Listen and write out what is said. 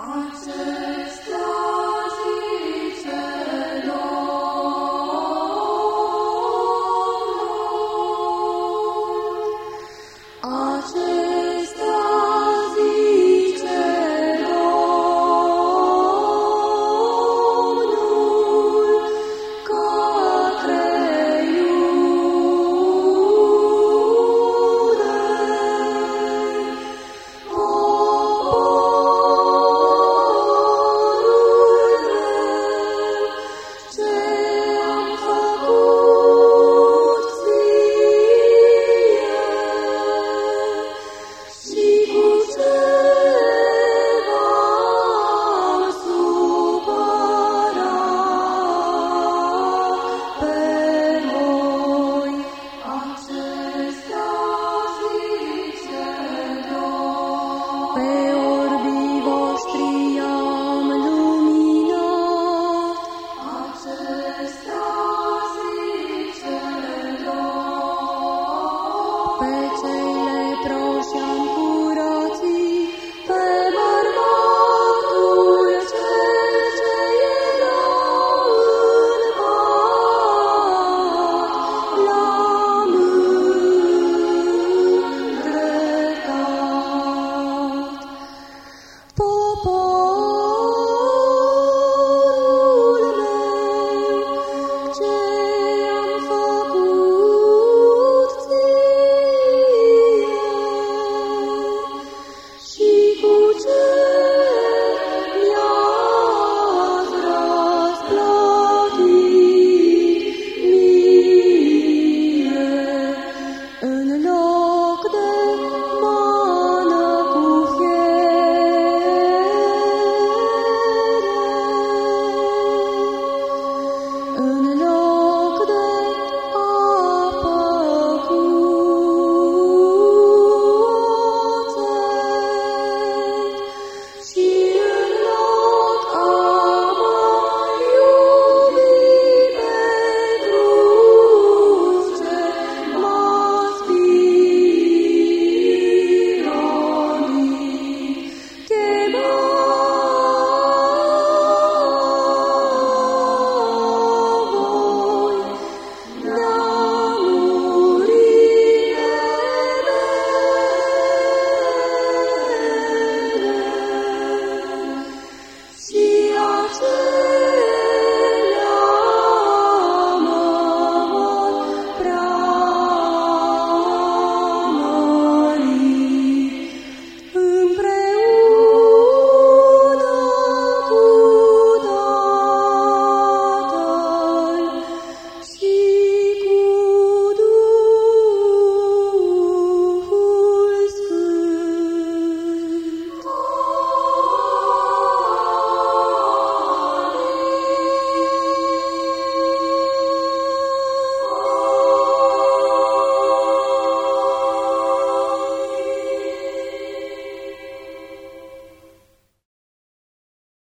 After.